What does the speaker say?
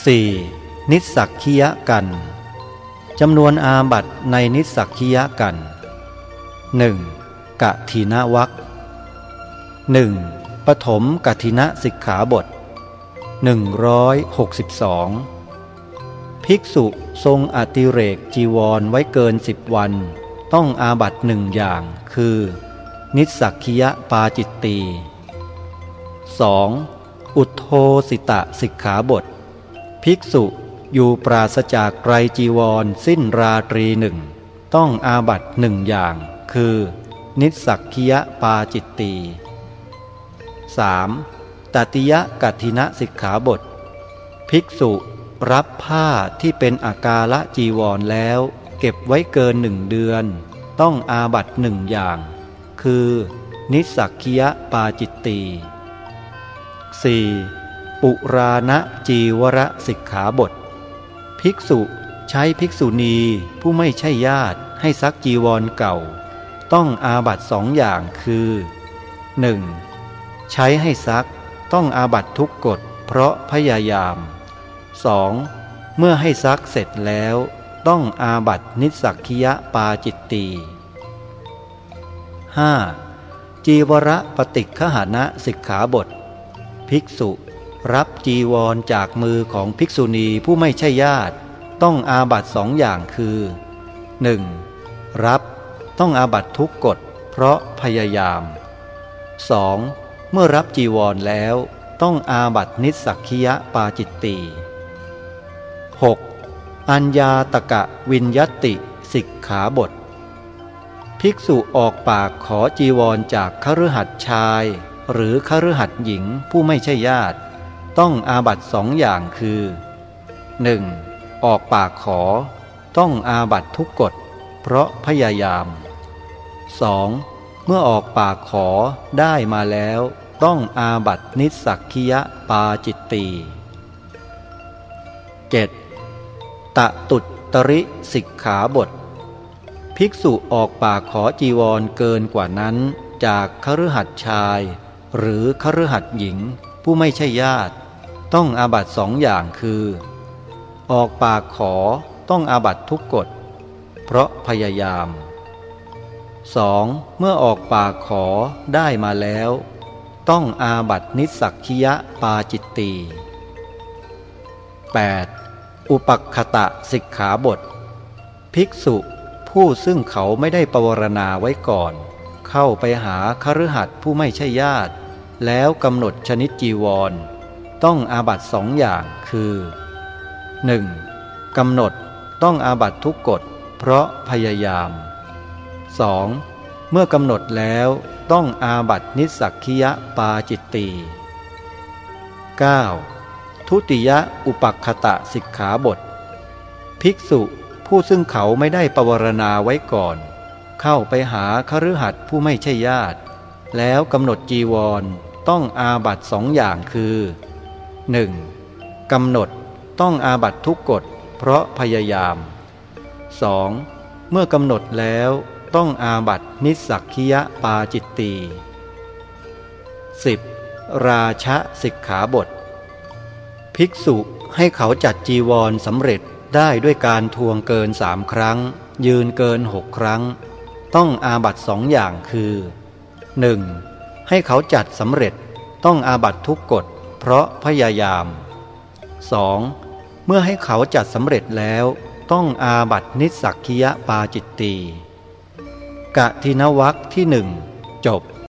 4. นิสสักคียกันจำนวนอาบัตในนิสสักคียกัน 1. กะทินวักหนึ่งปฐมกทินะสิกขาบท 162 ภิกษุทรงอติเรกจีวรไว้เกินสิบวัน ต้องอาบัตหนึ่งอย่างคือ นิสสักคียปาจิตตี 2. อุทโทสิตะสิกขาบท ภิกษุอยู่ปราศจากไกรจีวร สิ้นราตรีหนึ่ง ต้องอาบัตหนึ่งอย่าง คือ นิสักคียปาจิตตี 3. ตติยกัตินะสิกขาบท ภิกษุรับผ้าที่เป็นอากาละจีวรแล้ว เก็บไว้เกินหนึ่งเดือน ต้องอาบัตหนึ่งอย่าง คือ นิสสักคียปาจิตตี 4. ปุราณจีวรสิกขาบท ภิกษุใช้ภิกษุณีผู้ไม่ใช่ญาติให้ซักจีวรเก่า ต้องอาบัตสองอย่างคือ 1. ใช้ให้ซักต้องอาบัตทุกกฎเพราะพยายาม 2. เมื่อให้ซักเสร็จแล้ว ต้องอาบัตนิสักคียะปาจิตตี 5. จีวรปฏิคหานะสิกขาบท ภิกษุ รับจีวรจากมือของภิกษุณีผู้ไม่ใช่ญาติ ต้องอาบัตสองอย่างคือ 1. รับต้องอาบัตทุกกฎเพราะพยายาม 2. เมื่อรับจีวรแล้วต้องอาบัตนิสักคียปาจิตตี 6. อัญญาตกะวินยติสิกขาบท ภิกษุออกปากขอจีวรจากคฤหัสถ์ชาย หรือคฤหัสถ์หญิงผู้ไม่ใช่ญาติ ต้องอาบัตสองอย่างคือ 1. ออกปากขอ ต้องอาบัตทุกกฎ เพราะพยายาม 2. เมื่อออกปากขอได้มาแล้ว ต้องอาบัตนิสสักคียะปาจิตตี 7. ตะตุตริสิกขาบท ภิกษุออกปากขอจีวรเกินกว่านั้นจากคฤหัสถ์ชาย หรือคฤหัสถ์หญิงผู้ไม่ใช่ญาติ ต้องอาบัตสองอย่างคือ ออกปากขอต้องอาบัตทุกกฎ เพราะพยายาม 2. เมื่อออกปากขอได้มาแล้ว ต้องอาบัตนิสักคียะปาจิตตี 8. อุปักขตะสิกขาบท ภิกษุผู้ซึ่งเขาไม่ได้ปวารณาไว้ก่อน เข้าไปหาคฤหัสถ์ผู้ไม่ใช่ญาติ แล้วกำหนดชนิดจีวร ต้องอาบัตสองอย่างคือ 1. กำหนดต้องอาบัตทุกกฎเพราะพยายาม 2. เมื่อกำหนดแล้วต้องอาบัตนิสักคียปาจิตตี 9. ทุติยะอุปักขตะสิกขาบท ภิกษุผู้ซึ่งเขาไม่ได้ปวารณาไว้ก่อน เข้าไปหาคฤหัสถ์ผู้ไม่ใช่ญาติ แล้วกำหนดจีวรต้องอาบัตสองอย่างคือ 1. กำหนดต้องอาบัตทุกกฎเพราะพยายาม 2. เมื่อกำหนดแล้วต้องอาบัตนิสักคียปาจิตตี 10. ราชสิกขาบท ภิกษุให้เขาจัดจีวรสำเร็จได้ด้วยการทวงเกินสามครั้ง ยืนเกินหกครั้ง ต้องอาบัตสองอย่างคือ 1. ให้เขาจัดสำเร็จต้องอาบัตทุกกฎ เพราะพยายาม 2. เมื่อให้เขาจัดสำเร็จแล้วต้องอาบัตนิสสักคียปาจิตตีกะทินวักที่หนึ่งจบ